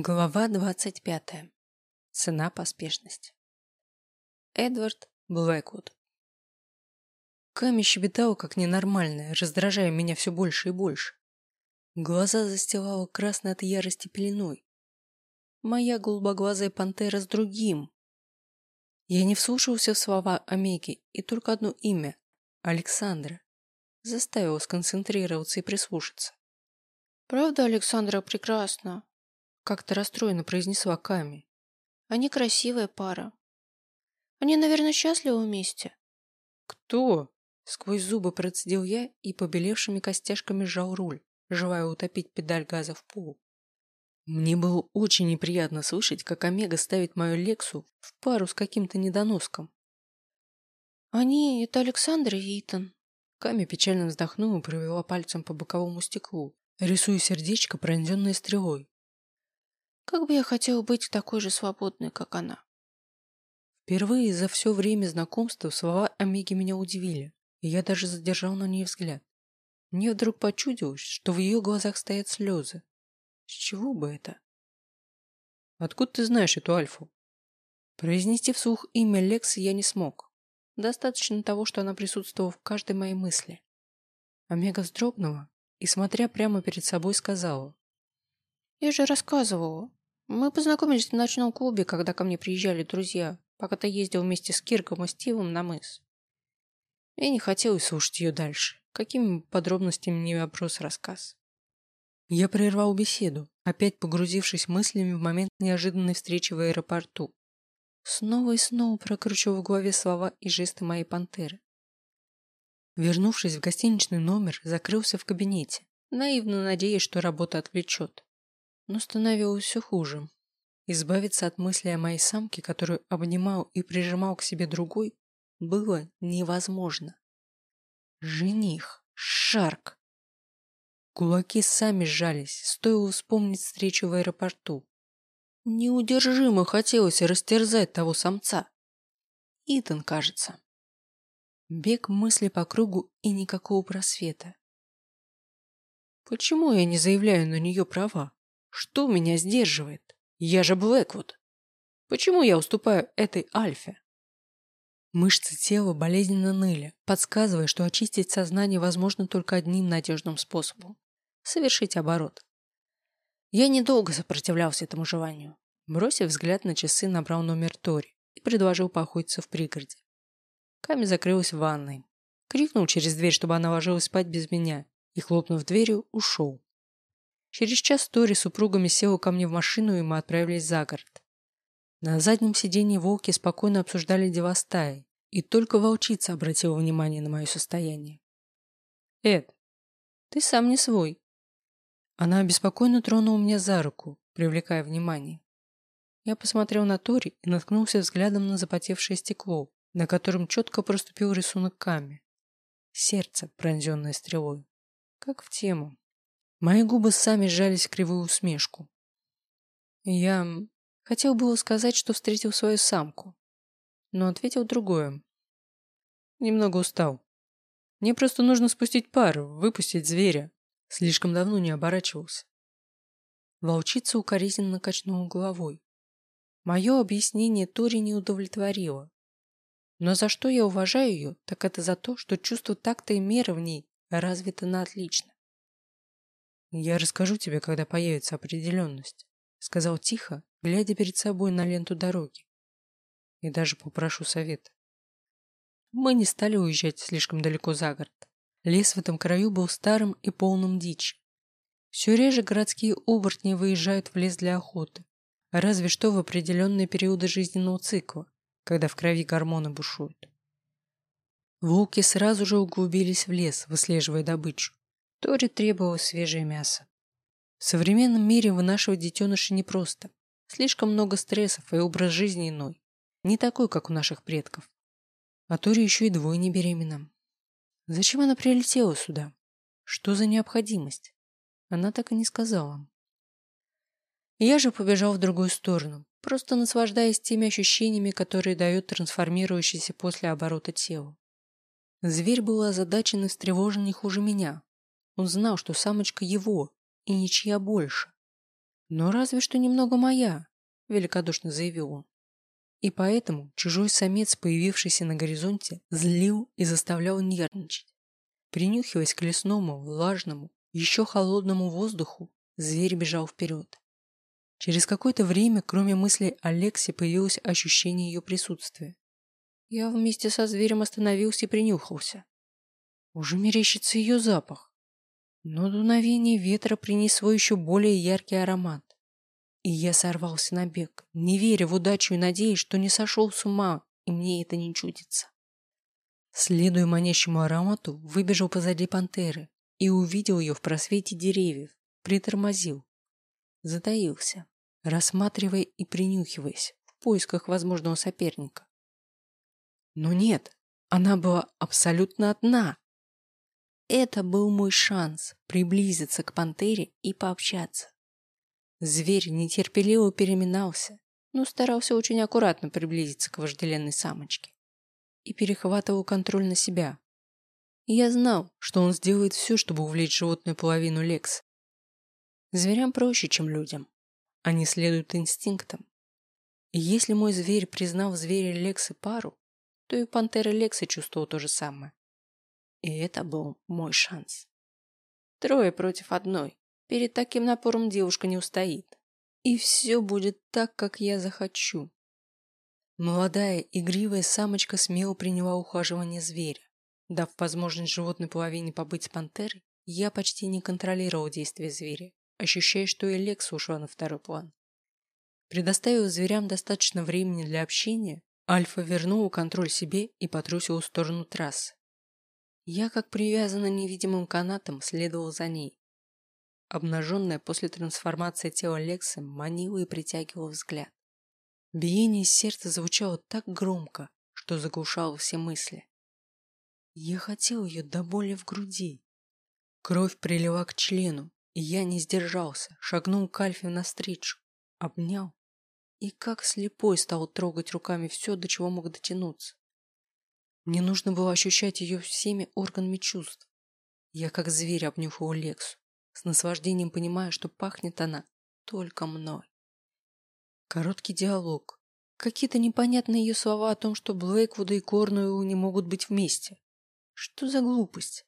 Глава двадцать пятая. Цена поспешности. Эдвард Блэквуд. Ками щебетала как ненормальная, раздражая меня все больше и больше. Глаза застилала красной от ярости пеленой. Моя голубоглазая пантера с другим. Я не вслушивался в слова Омеги, и только одно имя – Александра. Заставила сконцентрироваться и прислушаться. «Правда, Александра прекрасна?» Как-то расстроенно произнесла Ками. Они красивая пара. Они, наверное, счастливы вместе. Кто? Сквозь зубы процедил я и побелевшими костяшками сжал руль, желая утопить педаль газа в пол. Мне было очень неприятно слышать, как Омега ставит мою Лексу в пару с каким-то недоноском. Они — это Александр и Итан. Ками печально вздохнула и провела пальцем по боковому стеклу, рисуя сердечко, пронзенное стрелой. Как бы я хотела быть такой же свободной, как она. Впервые за все время знакомства слова Омеги меня удивили, и я даже задержал на ней взгляд. Мне вдруг почудилось, что в ее глазах стоят слезы. С чего бы это? Откуда ты знаешь эту Альфу? Произнести вслух имя Лекса я не смог. Достаточно того, что она присутствовала в каждой моей мысли. Омега вздрогнула и, смотря прямо перед собой, сказала. Я же рассказывала. Мы познакомились в ночном клубе, когда ко мне приезжали друзья, пока ты ездил вместе с Кирком и Стивом на мыс. Я не хотелось слушать ее дальше. Какими подробностями не вопрос рассказ. Я прервал беседу, опять погрузившись мыслями в момент неожиданной встречи в аэропорту. Снова и снова прокручивал в голове слова и жесты моей пантеры. Вернувшись в гостиничный номер, закрылся в кабинете, наивно надеясь, что работа отвлечет но становилось все хуже. Избавиться от мысли о моей самке, которую обнимал и прижимал к себе другой, было невозможно. Жених, Шарк. Кулаки сами сжались, стоило вспомнить встречу в аэропорту. Неудержимо хотелось растерзать того самца. Итан, кажется. Бег мысли по кругу и никакого просвета. Почему я не заявляю на нее права? Что меня сдерживает? Я же Блэквуд. Почему я уступаю этой Альфе? Мышцы тела болезненно ныли, подсказывая, что очистить сознание возможно только одним надежным способом – совершить оборот. Я недолго сопротивлялся этому желанию. Бросив взгляд на часы, набрал номер Тори и предложил поохотиться в пригороде. Ками закрылась в ванной. Крикнул через дверь, чтобы она ложилась спать без меня, и, хлопнув дверью, ушел. Через час Тори супругами села ко мне в машину, и мы отправились за город. На заднем сиденье волки спокойно обсуждали дела стаи, и только волчица обратила внимание на мое состояние. «Эд, ты сам не свой». Она обеспокоенно тронула меня за руку, привлекая внимание. Я посмотрел на Тори и наткнулся взглядом на запотевшее стекло, на котором четко проступил рисунок Ками. Сердце, пронзенное стрелой. Как в тему. Мои губы сами сжались в кривую усмешку. Я хотел было сказать, что встретил свою самку, но ответил другое. Немного устал. Мне просто нужно спустить пар, выпустить зверя. Слишком давно не оборачивался. Волчица укоризненно качнула головой. Мое объяснение Тори не удовлетворило. Но за что я уважаю ее, так это за то, что чувство такта и меры в ней развито на отлично. «Я расскажу тебе, когда появится определенность», — сказал тихо, глядя перед собой на ленту дороги. «И даже попрошу совета». Мы не стали уезжать слишком далеко за город. Лес в этом краю был старым и полным дичи. Все реже городские оборотни выезжают в лес для охоты, разве что в определенные периоды жизненного цикла, когда в крови гормоны бушуют. Волки сразу же углубились в лес, выслеживая добычу. Тори требовал свежее мясо. В современном мире вынашивать детеныша непросто. Слишком много стрессов и образ жизни иной. Не такой, как у наших предков. А Тори еще и двойне беременна. Зачем она прилетела сюда? Что за необходимость? Она так и не сказала. Я же побежал в другую сторону, просто наслаждаясь теми ощущениями, которые дает трансформирующийся после оборота тело. Зверь был озадачен и встревожен не хуже меня, он знал, что самочка его и ничья больше. Но разве что немного моя, великодушно заявил он. И поэтому чужой самец, появившийся на горизонте, злил и заставлял нервничать. Принюхиваясь к лесному, влажному, еще холодному воздуху, зверь бежал вперед. Через какое-то время, кроме мыслей Алекси, появилось ощущение ее присутствия. Я вместе со зверем остановился и принюхался. Уже мерещится ее запах. Но дуновение ветра принесло еще более яркий аромат. И я сорвался на бег, не веря в удачу и надеясь, что не сошел с ума, и мне это не чудится. Следуя манящему аромату, выбежал позади пантеры и увидел ее в просвете деревьев, притормозил. Затаился, рассматривая и принюхиваясь в поисках возможного соперника. Но нет, она была абсолютно одна. Это был мой шанс приблизиться к пантере и пообщаться. Зверь нетерпеливо переминался, но старался очень аккуратно приблизиться к вожделенной самочке и перехватывал контроль на себя. Я знал, что он сделает все, чтобы увлечь животную половину Лекс. Зверям проще, чем людям. Они следуют инстинктам. И если мой зверь признал в звере Лексы пару, то и пантера Лекса чувствовал то же самое. И это был мой шанс. Трое против одной. Перед таким напором девушка не устоит. И все будет так, как я захочу. Молодая, игривая самочка смело приняла ухаживание зверя. Дав возможность животной половине побыть с пантерой, я почти не контролировал действия зверя, ощущая, что и Лекса ушла на второй план. Предоставив зверям достаточно времени для общения, Альфа вернула контроль себе и потрусила в сторону трассы. Я, как привязанный невидимым канатом, следовал за ней, обнаженное после трансформации тела Лекса, манило и притягивало взгляд. Биение сердца звучало так громко, что заглушало все мысли. Я хотел ее до боли в груди. Кровь прилила к члену, и я не сдержался, шагнул к Альфе навстречу, обнял и как слепой стал трогать руками все, до чего мог дотянуться. Мне нужно было ощущать ее всеми органами чувств. Я как зверь обнюхал Лексу с наслаждением понимая, что пахнет она только мной. Короткий диалог. Какие-то непонятные ее слова о том, что Блэквуда и Корнуэлл не могут быть вместе. Что за глупость?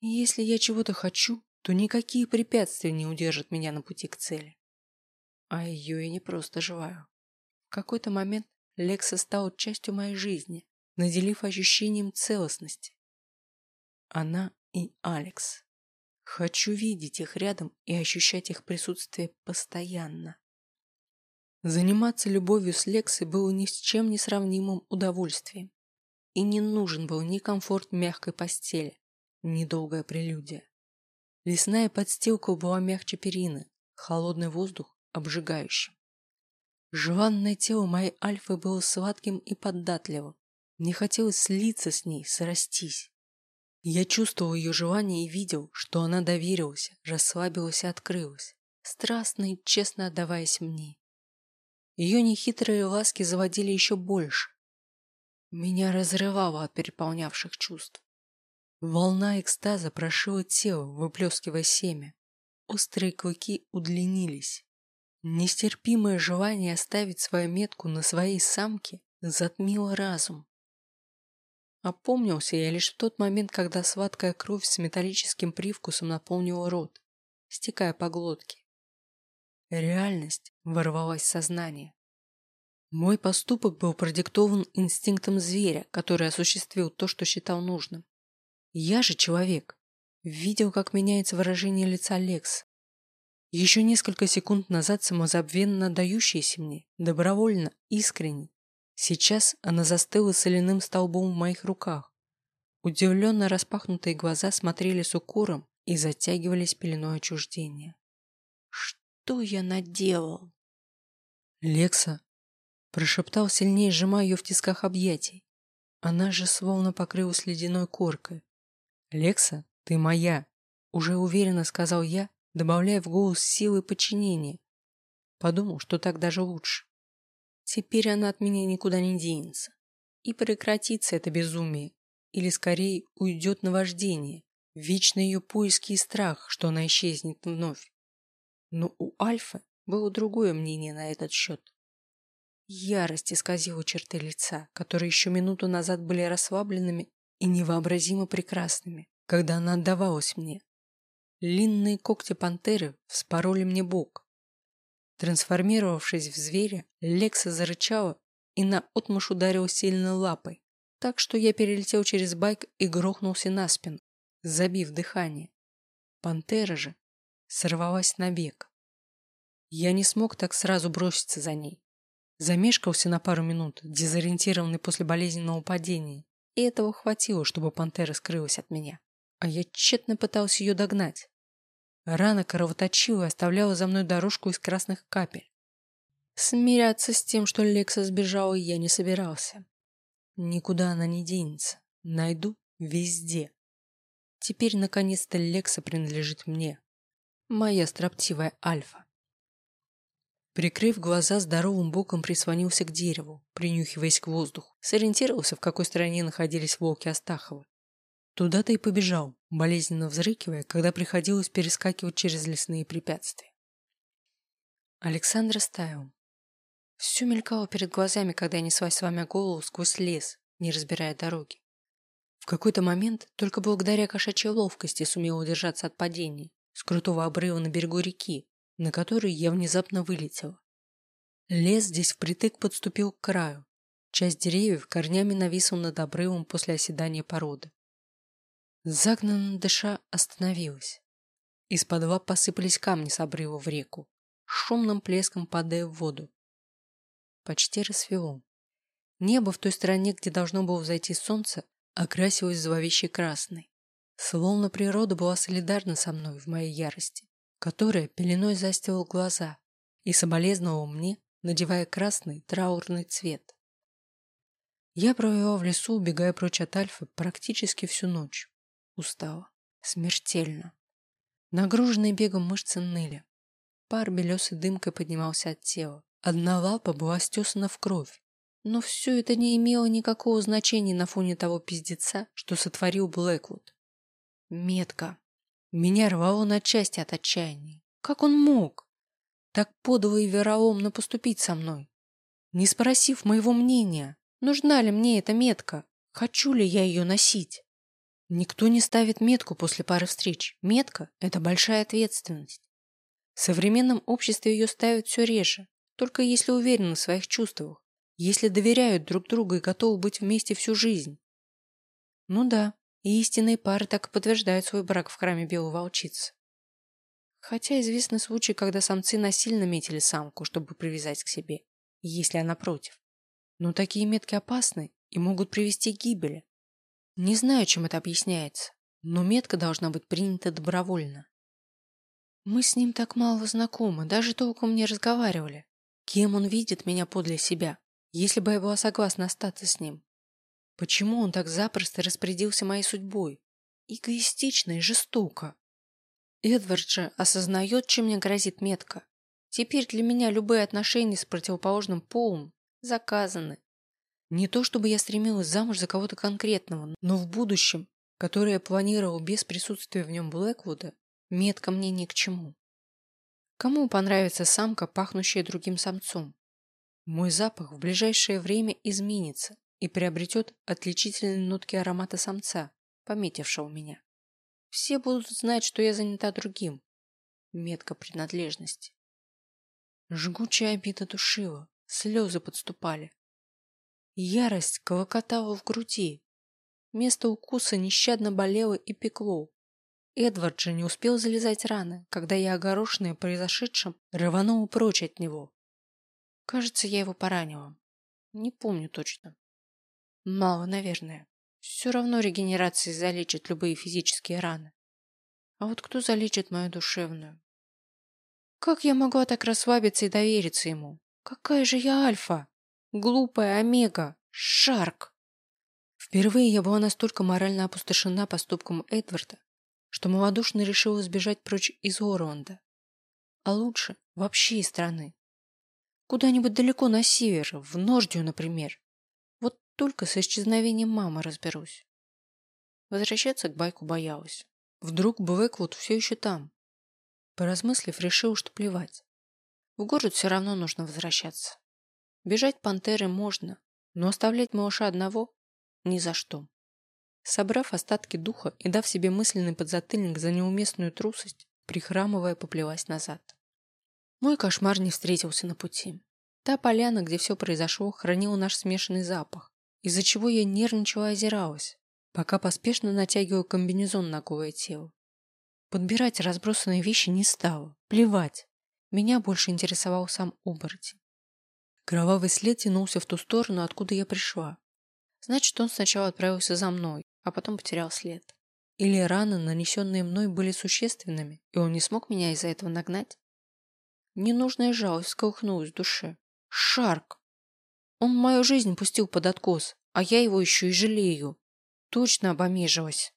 И если я чего-то хочу, то никакие препятствия не удержат меня на пути к цели. А ее я не просто желаю. В какой-то момент Лекса стала частью моей жизни, наделив ощущением целостности. Она и Алекс. Хочу видеть их рядом и ощущать их присутствие постоянно. Заниматься любовью с Лексой было ни с чем не сравнимым удовольствием. И не нужен был ни комфорт мягкой постели, ни долгая прелюдия. Лесная подстилка была мягче перины, холодный воздух обжигающим. Желанное тело моей Альфы было сладким и податливым. Мне хотелось слиться с ней, срастись. Я чувствовал ее желание и видел, что она доверилась, расслабилась и открылась, страстно и честно отдаваясь мне. Ее нехитрые ласки заводили еще больше. Меня разрывало от переполнявших чувств. Волна экстаза прошила тело, выплескивая семя. Острые клыки удлинились. Нестерпимое желание оставить свою метку на своей самке затмило разум. Опомнился я лишь в тот момент, когда сладкая кровь с металлическим привкусом наполнила рот, стекая по глотке. Реальность ворвалась в сознание. Мой поступок был продиктован инстинктом зверя, который осуществил то, что считал нужным. Я же человек. Видел, как меняется выражение лица Лекс. Еще несколько секунд назад самозабвенно дающаяся мне, добровольно, искренне, Сейчас она застыла соляным столбом в моих руках. Удивленно распахнутые глаза смотрели с укором и затягивались пеленой отчуждения. Что я наделал? Лекса прошептал сильнее, сжимая ее в тисках объятий. Она же словно покрылась ледяной коркой. «Лекса, ты моя!» Уже уверенно сказал я, добавляя в голос силы подчинения. Подумал, что так даже лучше. Теперь она от меня никуда не денется. И прекратится это безумие. Или скорее уйдет на вождение. Вечно ее поиски и страх, что она исчезнет вновь. Но у Альфы было другое мнение на этот счет. Ярость исказила черты лица, которые еще минуту назад были расслабленными и невообразимо прекрасными, когда она отдавалась мне. Длинные когти пантеры вспороли мне бок. Трансформировавшись в зверя, Лекса зарычала и наотмашь ударила сильно лапой, так что я перелетел через байк и грохнулся на спину, забив дыхание. Пантера же сорвалась на бег. Я не смог так сразу броситься за ней. Замешкался на пару минут, дезориентированный после болезненного падения, и этого хватило, чтобы пантера скрылась от меня. А я тщетно пытался ее догнать. Рана кровоточила оставляла за мной дорожку из красных капель. Смиряться с тем, что Лекса сбежала, я не собирался. Никуда она не денется. Найду везде. Теперь, наконец-то, Лекса принадлежит мне. Моя строптивая Альфа. Прикрыв глаза, здоровым боком прислонился к дереву, принюхиваясь к воздуху. Сориентировался, в какой стороне находились волки Астахова. Туда-то и побежал, болезненно взрыкивая, когда приходилось перескакивать через лесные препятствия. Александр стаял. Все мелькало перед глазами, когда я неслась с вами голову сквозь лес, не разбирая дороги. В какой-то момент только благодаря кошачьей ловкости сумела удержаться от падений с крутого обрыва на берегу реки, на который я внезапно вылетела. Лес здесь впритык подступил к краю. Часть деревьев корнями нависла над обрывом после оседания породы. Загнанная дыша остановилась. Из-под лап посыпались камни с обрыва в реку, шумным плеском падая в воду. Почти рассвело. Небо в той стороне, где должно было взойти солнце, окрасилось зловеще красной. Словно природа была солидарна со мной в моей ярости, которая пеленой застила глаза и соболезновала мне, надевая красный траурный цвет. Я провела в лесу, убегая прочь от Альфы, практически всю ночь. Устала. Смертельно. Нагруженные бегом мышцы ныли. Пар белесой дымкой поднимался от тела. Одна лапа была стесана в кровь. Но все это не имело никакого значения на фоне того пиздеца, что сотворил Блэквуд. Метка. Меня рвало на части от отчаяния. Как он мог? Так подло и вероломно поступить со мной. Не спросив моего мнения, нужна ли мне эта метка, хочу ли я ее носить. Никто не ставит метку после пары встреч. Метка – это большая ответственность. В современном обществе ее ставят все реже, только если уверены в своих чувствах, если доверяют друг другу и готовы быть вместе всю жизнь. Ну да, и истинные пары так и подтверждают свой брак в храме Белой Волчицы. Хотя известны случаи, когда самцы насильно метили самку, чтобы привязать к себе, если она против. Но такие метки опасны и могут привести к гибели. Не знаю, чем это объясняется, но метка должна быть принята добровольно. Мы с ним так мало знакомы, даже толком не разговаривали. Кем он видит меня подле себя, если бы я была согласна остаться с ним? Почему он так запросто распорядился моей судьбой? Эгоистично и жестоко. Эдвард же осознает, чем мне грозит метка. Теперь для меня любые отношения с противоположным полом заказаны. Не то чтобы я стремилась замуж за кого-то конкретного, но в будущем, которое я планировал без присутствия в нем Блэквуда, метка мне ни к чему. Кому понравится самка, пахнущая другим самцом? Мой запах в ближайшее время изменится и приобретет отличительные нотки аромата самца, пометившего меня. Все будут знать, что я занята другим. Метка принадлежности. Жгучая обида душила, слезы подступали. Ярость колокотала в груди. Место укуса нещадно болело и пекло. Эдвард же не успел залезать раны, когда я, огорошенная произошедшим, рванула прочь от него. Кажется, я его поранила. Не помню точно. Мало, наверное. Все равно регенерация залечит любые физические раны. А вот кто залечит мою душевную? Как я могла так расслабиться и довериться ему? Какая же я альфа? Глупая омега. Шарк. Впервые я была настолько морально опустошена поступком Эдварда, что малодушно решила сбежать прочь из Орланда. А лучше вообще из страны. Куда-нибудь далеко на север, в Нордию, например. Вот только с исчезновением мамы разберусь. Возвращаться к байку боялась. Вдруг Блэквуд все еще там. Поразмыслив, решил, что плевать. В город все равно нужно возвращаться. Бежать пантеры можно, но оставлять малыша одного ни за что. Собрав остатки духа и дав себе мысленный подзатыльник за неуместную трусость, прихрамывая, поплелась назад. Мой кошмар не встретился на пути. Та поляна, где все произошло, хранила наш смешанный запах, из-за чего я нервничала озиралась, пока поспешно натягивала комбинезон на голое тело. Подбирать разбросанные вещи не стала. Плевать. Меня больше интересовал сам оборотень. Кровавый след тянулся в ту сторону, откуда я пришла. Значит, он сначала отправился за мной, а потом потерял след. Или раны, нанесенные мной, были существенными, и он не смог меня из-за этого нагнать? Ненужная жалость сколыхнулась в душе. Шарк! Он мою жизнь пустил под откос, а я его еще и жалею. Точно обомежилась.